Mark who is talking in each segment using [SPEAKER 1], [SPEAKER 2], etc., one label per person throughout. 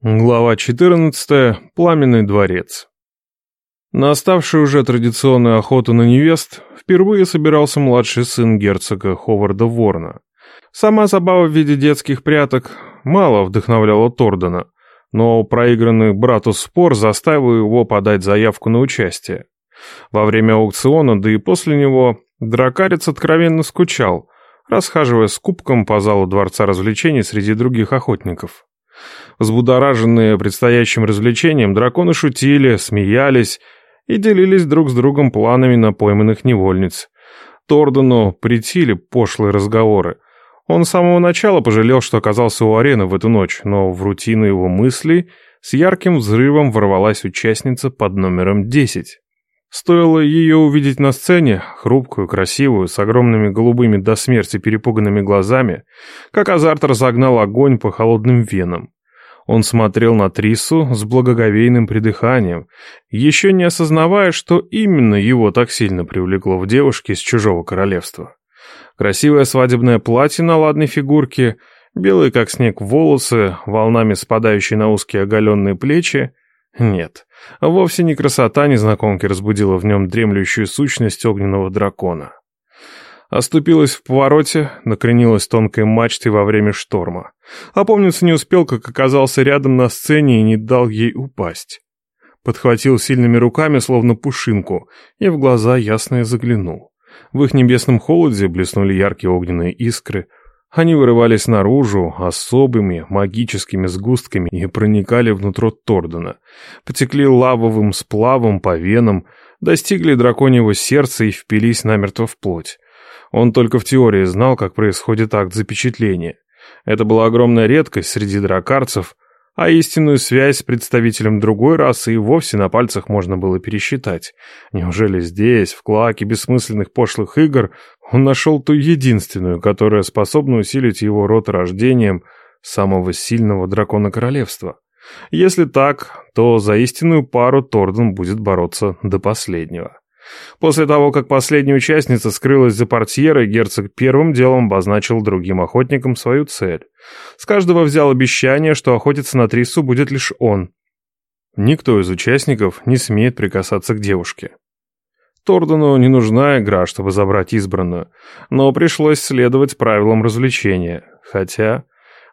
[SPEAKER 1] Глава 14. Пламенный дворец. На оставшую уже традиционную охоту на невест впервые собирался младший сын герцога Ховарда Ворна. Сама забава в виде детских пряток мало вдохновляла Тордена, но проигранный брату спор заставил его подать заявку на участие. Во время аукциона, да и после него, дракарец откровенно скучал, расхаживая с кубком по залу Дворца развлечений среди других охотников. Взбудораженные предстоящим развлечением, драконы шутили, смеялись и делились друг с другом планами на пойманных невольниц. Тордену притили пошлые разговоры. Он с самого начала пожалел, что оказался у арены в эту ночь, но в рутину его мыслей с ярким взрывом ворвалась участница под номером 10. Стоило ее увидеть на сцене, хрупкую, красивую, с огромными голубыми до смерти перепуганными глазами, как азарт разогнал огонь по холодным венам. Он смотрел на Трису с благоговейным придыханием, еще не осознавая, что именно его так сильно привлекло в девушке из чужого королевства. Красивое свадебное платье на ладной фигурке, белые как снег волосы, волнами спадающие на узкие оголенные плечи. Нет, вовсе не красота незнакомки разбудила в нем дремлющую сущность огненного дракона. Оступилась в повороте, накренилась тонкой мачтой во время шторма. Опомниться не успел, как оказался рядом на сцене и не дал ей упасть. Подхватил сильными руками, словно пушинку, и в глаза ясно заглянул. В их небесном холоде блеснули яркие огненные искры. Они вырывались наружу особыми магическими сгустками и проникали внутрь Тордена. Потекли лавовым сплавом по венам, достигли драконьего сердца и впились намертво в плоть. Он только в теории знал, как происходит акт запечатления. Это была огромная редкость среди дракарцев, а истинную связь с представителем другой расы и вовсе на пальцах можно было пересчитать. Неужели здесь, в клаке бессмысленных пошлых игр, он нашел ту единственную, которая способна усилить его род рождением самого сильного дракона королевства? Если так, то за истинную пару Торден будет бороться до последнего. После того, как последняя участница скрылась за портьерой, герцог первым делом обозначил другим охотникам свою цель. С каждого взял обещание, что охотиться на Трису будет лишь он. Никто из участников не смеет прикасаться к девушке. Тордену не нужна игра, чтобы забрать избранную, но пришлось следовать правилам развлечения, хотя...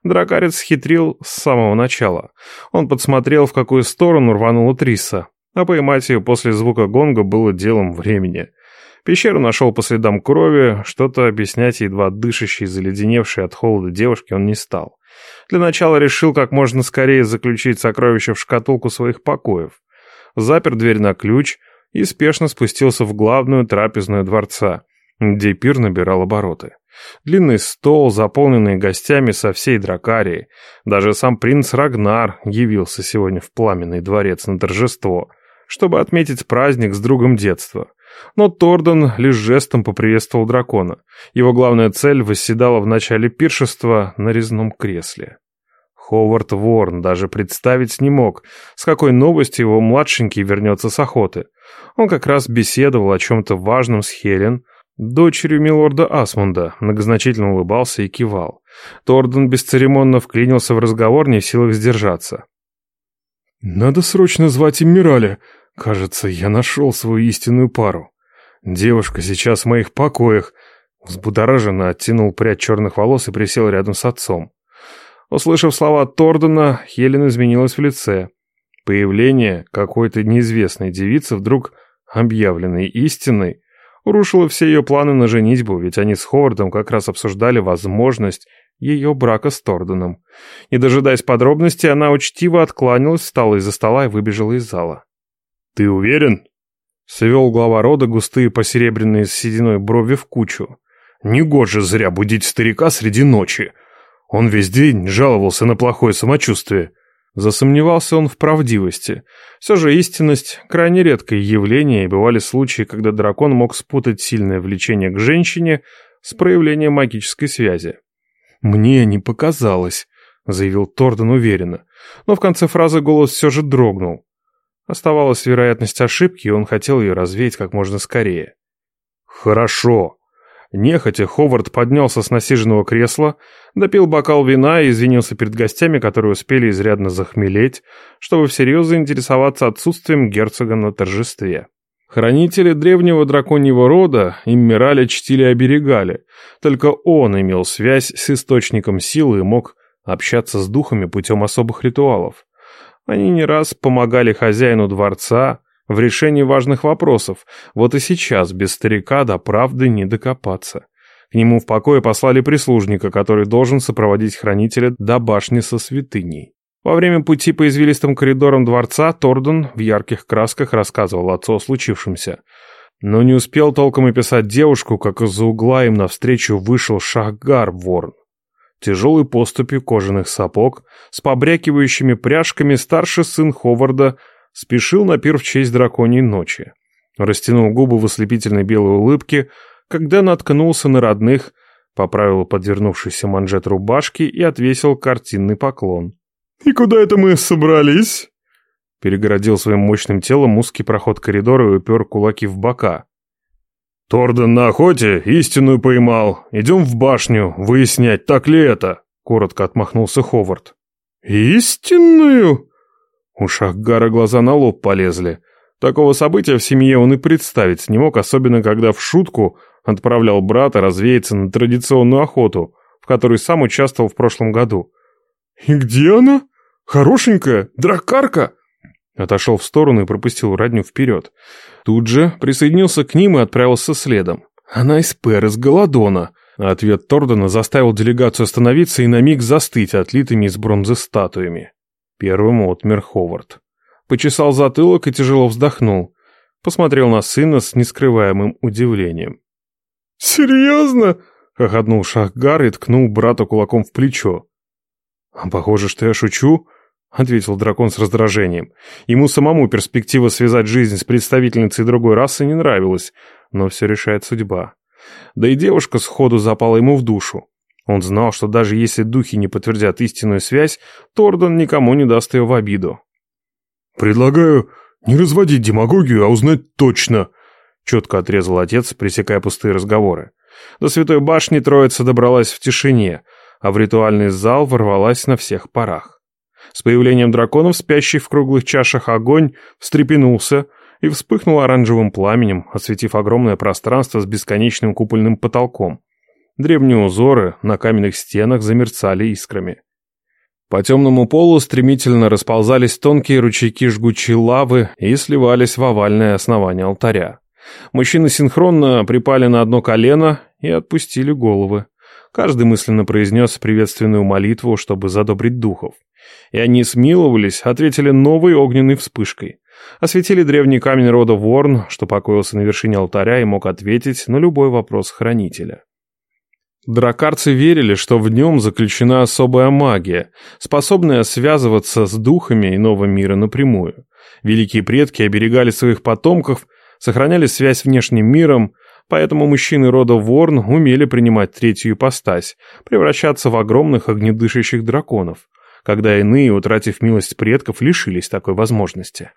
[SPEAKER 1] Дракарец хитрил с самого начала. Он подсмотрел, в какую сторону рванула Триса, а поймать ее после звука гонга было делом времени. Пещеру нашел по следам крови, что-то объяснять едва дышащей, заледеневшей от холода девушке он не стал. Для начала решил как можно скорее заключить сокровище в шкатулку своих покоев. Запер дверь на ключ и спешно спустился в главную трапезную дворца, где пир набирал обороты. Длинный стол, заполненный гостями со всей Дракарии. Даже сам принц Рагнар явился сегодня в пламенный дворец на торжество — чтобы отметить праздник с другом детства. Но Торден лишь жестом поприветствовал дракона. Его главная цель восседала в начале пиршества на резном кресле. Ховард Ворн даже представить не мог, с какой новостью его младшенький вернется с охоты. Он как раз беседовал о чем-то важном с Хелен, дочерью милорда Асмунда, многозначительно улыбался и кивал. Торден бесцеремонно вклинился в разговор, не в силах сдержаться. «Надо срочно звать Иммираля. Кажется, я нашел свою истинную пару. Девушка сейчас в моих покоях». Взбудораженно оттянул прядь черных волос и присел рядом с отцом. Услышав слова Тордена, Хелен изменилась в лице. Появление какой-то неизвестной девицы, вдруг объявленной истинной, урушило все ее планы на женитьбу, ведь они с Ховардом как раз обсуждали возможность ее брака с Торденом. Не дожидаясь подробностей, она учтиво откланялась, встала из-за стола и выбежала из зала. «Ты уверен?» Свел глава рода густые посеребряные с сединой брови в кучу. «Негоже зря будить старика среди ночи. Он весь день жаловался на плохое самочувствие». Засомневался он в правдивости. Все же истинность – крайне редкое явление, и бывали случаи, когда дракон мог спутать сильное влечение к женщине с проявлением магической связи. «Мне не показалось», — заявил Торден уверенно. Но в конце фразы голос все же дрогнул. Оставалась вероятность ошибки, и он хотел ее развеять как можно скорее. «Хорошо. Нехотя Ховард поднялся с насиженного кресла, допил бокал вина и извинился перед гостями, которые успели изрядно захмелеть, чтобы всерьез заинтересоваться отсутствием герцога на торжестве. Хранители древнего драконьего рода Иммираля чтили и оберегали, только он имел связь с источником силы и мог общаться с духами путем особых ритуалов. Они не раз помогали хозяину дворца в решении важных вопросов, вот и сейчас без старика до правды не докопаться. К нему в покое послали прислужника, который должен сопроводить хранителя до башни со святыней. Во время пути по извилистым коридорам дворца Тордон в ярких красках рассказывал отцу о случившемся. Но не успел толком описать девушку, как из-за угла им навстречу вышел Шахгар Ворн тяжелой поступью кожаных сапог, с побрякивающими пряжками старший сын Ховарда спешил на пир в честь драконьей ночи. Растянул губы в ослепительной белой улыбке, когда наткнулся на родных, поправил подвернувшийся манжет рубашки и отвесил картинный поклон. «И куда это мы собрались?» Перегородил своим мощным телом узкий проход коридора и упер кулаки в бока. «Торден на охоте истинную поймал. Идем в башню, выяснять, так ли это?» Коротко отмахнулся Ховард. «Истинную?» У Шахгара глаза на лоб полезли. Такого события в семье он и представить не мог, особенно когда в шутку отправлял брата развеяться на традиционную охоту, в которой сам участвовал в прошлом году. «И где она? Хорошенькая? Дракарка?» Отошел в сторону и пропустил родню вперед. Тут же присоединился к ним и отправился следом. «Она из Пер, из Голодона!» Ответ Тордена заставил делегацию остановиться и на миг застыть отлитыми из бронзы статуями. Первым отмер Ховард. Почесал затылок и тяжело вздохнул. Посмотрел на сына с нескрываемым удивлением. «Серьезно?» — хохотнул Шахгар и ткнул брата кулаком в плечо. «А похоже, что я шучу», ответил дракон с раздражением. Ему самому перспектива связать жизнь с представительницей другой расы не нравилась, но все решает судьба. Да и девушка сходу запала ему в душу. Он знал, что даже если духи не подтвердят истинную связь, Тордон никому не даст ее в обиду. «Предлагаю не разводить демагогию, а узнать точно», — четко отрезал отец, пресекая пустые разговоры. До Святой Башни троица добралась в тишине, а в ритуальный зал ворвалась на всех парах. С появлением драконов, спящий в круглых чашах огонь, встрепенулся и вспыхнул оранжевым пламенем, осветив огромное пространство с бесконечным купольным потолком. Древние узоры на каменных стенах замерцали искрами. По темному полу стремительно расползались тонкие ручейки жгучей лавы и сливались в овальное основание алтаря. Мужчины синхронно припали на одно колено и отпустили головы. Каждый мысленно произнес приветственную молитву, чтобы задобрить духов. И они смиловались, ответили новой огненной вспышкой. Осветили древний камень рода Ворн, что покоился на вершине алтаря и мог ответить на любой вопрос хранителя. Дракарцы верили, что в нем заключена особая магия, способная связываться с духами иного мира напрямую. Великие предки оберегали своих потомков, сохраняли связь с внешним миром, поэтому мужчины рода Ворн умели принимать третью ипостась, превращаться в огромных огнедышащих драконов, когда иные, утратив милость предков, лишились такой возможности.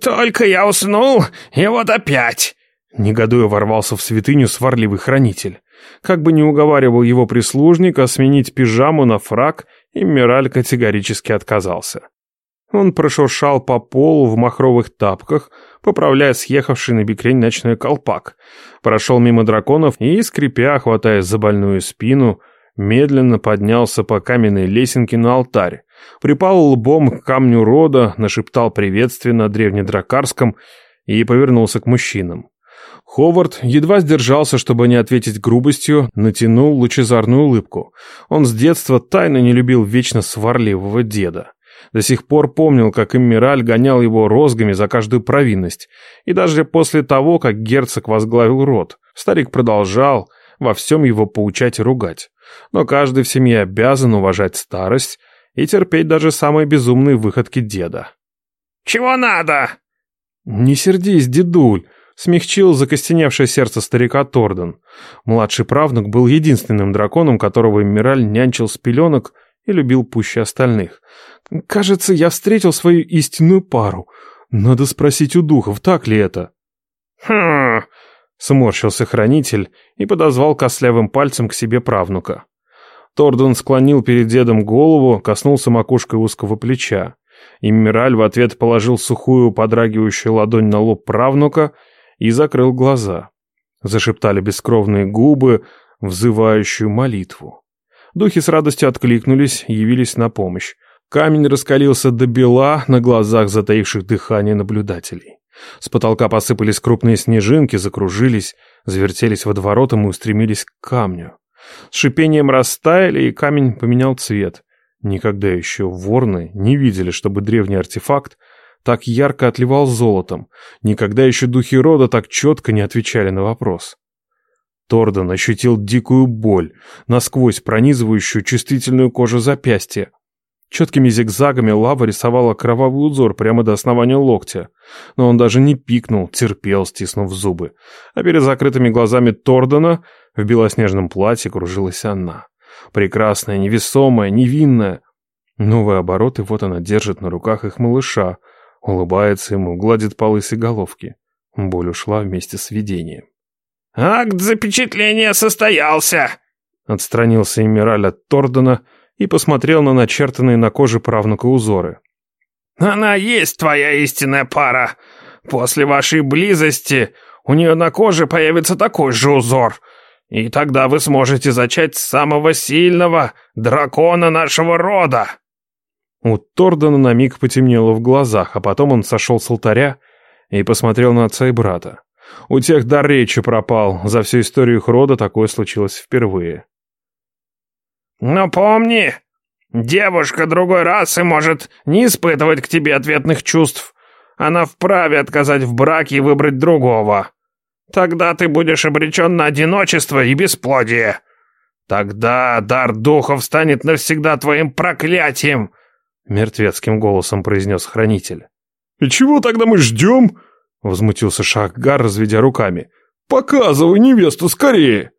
[SPEAKER 2] «Только я уснул, и вот опять!»
[SPEAKER 1] Негодуя ворвался в святыню сварливый хранитель. Как бы ни уговаривал его прислужника сменить пижаму на фраг, Иммираль категорически отказался. Он прошуршал по полу в махровых тапках, поправляя съехавший на бикрень ночной колпак, прошел мимо драконов и, скрипя, хватаясь за больную спину, медленно поднялся по каменной лесенке на алтарь, припал лбом к камню рода, нашептал приветствие на древнедракарском и повернулся к мужчинам. Ховард едва сдержался, чтобы не ответить грубостью, натянул лучезарную улыбку. Он с детства тайно не любил вечно сварливого деда. До сих пор помнил, как Эммираль гонял его розгами за каждую провинность. И даже после того, как герцог возглавил род, старик продолжал во всем его поучать и ругать но каждый в семье обязан уважать старость и терпеть даже самые безумные выходки деда.
[SPEAKER 2] «Чего надо?»
[SPEAKER 1] «Не сердись, дедуль», — смягчил закостеневшее сердце старика Торден. Младший правнук был единственным драконом, которого Эмираль нянчил с пеленок и любил пуще остальных. «Кажется, я встретил свою истинную пару. Надо спросить у духов, так ли это?»
[SPEAKER 2] «Хм...»
[SPEAKER 1] Сморщился хранитель и подозвал костлявым пальцем к себе правнука. Тордон склонил перед дедом голову, коснулся макушкой узкого плеча. И Мираль в ответ положил сухую, подрагивающую ладонь на лоб правнука и закрыл глаза. Зашептали бескровные губы, взывающую молитву. Духи с радостью откликнулись, явились на помощь. Камень раскалился до бела на глазах затаивших дыхание наблюдателей. С потолка посыпались крупные снежинки, закружились, завертелись водоворотом и устремились к камню. С шипением растаяли, и камень поменял цвет. Никогда еще ворны не видели, чтобы древний артефакт так ярко отливал золотом. Никогда еще духи рода так четко не отвечали на вопрос. Тордон ощутил дикую боль, насквозь пронизывающую чувствительную кожу запястья. Четкими зигзагами лава рисовала кровавый узор прямо до основания локтя. Но он даже не пикнул, терпел, стиснув зубы. А перед закрытыми глазами Тордона в белоснежном платье кружилась она. Прекрасная, невесомая, невинная. Новые обороты вот она держит на руках их малыша, улыбается ему, гладит по лысой головке. Боль ушла вместе с видением.
[SPEAKER 2] «Акт запечатления состоялся!»
[SPEAKER 1] Отстранился Эмираль от Тордона и посмотрел на начертанные на коже правнука узоры.
[SPEAKER 2] «Она есть твоя истинная пара. После вашей близости у нее на коже появится такой же узор, и тогда вы сможете зачать самого сильного дракона нашего рода».
[SPEAKER 1] У Тордона на миг потемнело в глазах, а потом он сошел с алтаря и посмотрел на отца и брата. У тех дар речи пропал, за всю историю их рода такое случилось впервые.
[SPEAKER 2] «Но помни, девушка другой расы может не испытывать к тебе ответных чувств. Она вправе отказать в браке и выбрать другого. Тогда ты будешь обречен на одиночество и бесплодие. Тогда дар духов станет навсегда твоим проклятием», — мертвецким голосом произнес хранитель.
[SPEAKER 1] «И чего тогда мы ждем?» — возмутился Шахгар, разведя руками. «Показывай невесту скорее!»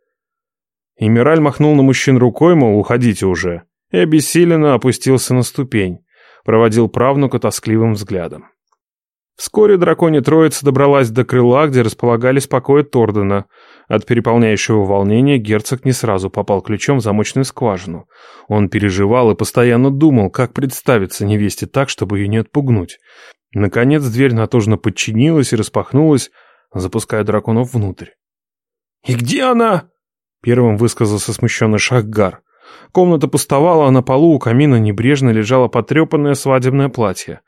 [SPEAKER 1] Эмираль махнул на мужчин рукой, мол, уходите уже, и обессиленно опустился на ступень, проводил правнука тоскливым взглядом. Вскоре драконья троица добралась до крыла, где располагались покои Тордена. От переполняющего волнения герцог не сразу попал ключом в замочную скважину. Он переживал и постоянно думал, как представиться невесте так, чтобы ее не отпугнуть. Наконец дверь натужно подчинилась и распахнулась, запуская драконов внутрь. «И где она?» Первым высказался смущенный Шахгар. Комната пустовала, а на полу у камина небрежно лежало потрепанное свадебное платье.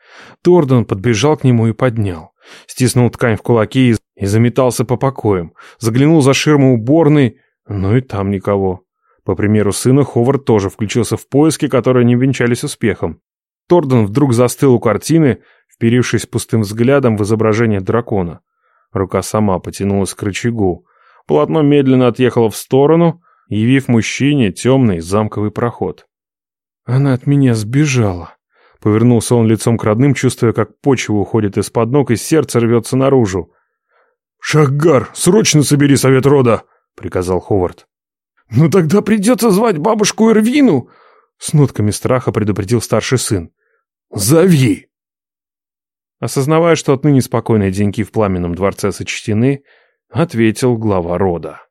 [SPEAKER 1] Тордон подбежал к нему и поднял. Стиснул ткань в кулаки и заметался по покоям. Заглянул за ширму уборной, но и там никого. По примеру сына, Ховард тоже включился в поиски, которые не венчались успехом. Тордон вдруг застыл у картины, вперившись пустым взглядом в изображение дракона. Рука сама потянулась к рычагу. Полотно медленно отъехало в сторону, явив мужчине темный замковый проход. «Она от меня сбежала», — повернулся он лицом к родным, чувствуя, как почва уходит из-под ног и сердце рвется наружу. «Шахгар, срочно собери совет рода!» — приказал Ховард. «Ну тогда придется звать бабушку Эрвину!» С нотками страха предупредил старший сын. «Зови!» Осознавая, что отныне спокойные деньки в пламенном дворце сочтены, ответил глава рода.